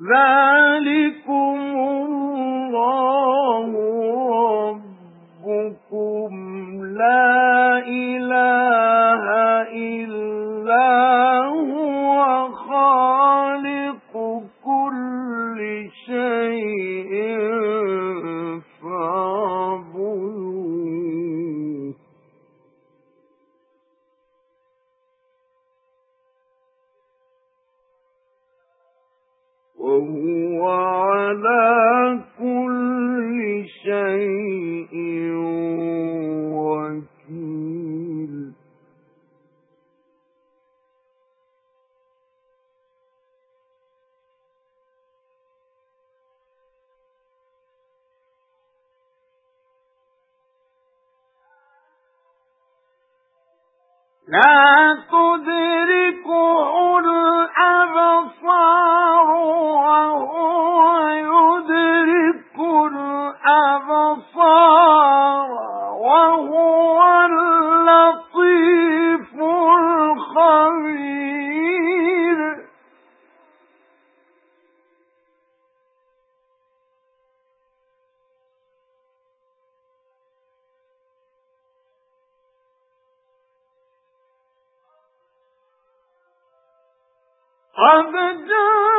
ذَلِكُمُ اللَّهُ رَبُّكُمْ لَا إِلَٰهَ إِلَّا هُوَ خَالِقُ كُلِّ شَيْءٍ وَهُوَ عَلَى كُلِّ شَيْءٍ وَكِيلٌ. لَا قَدْ جَاءَكُم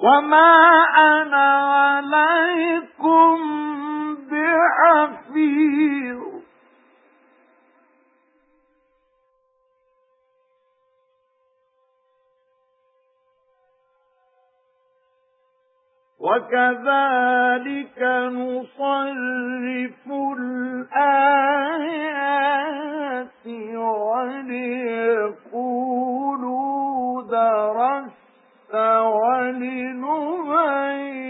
وَمَا أَنَا عَلَيْكُمْ بِحَفِيظٍ وَكَذَلِكَ نُصَرِّفُ الْآيَاتِ وَلِيَقُولُوا دَرَسْتَ لنبين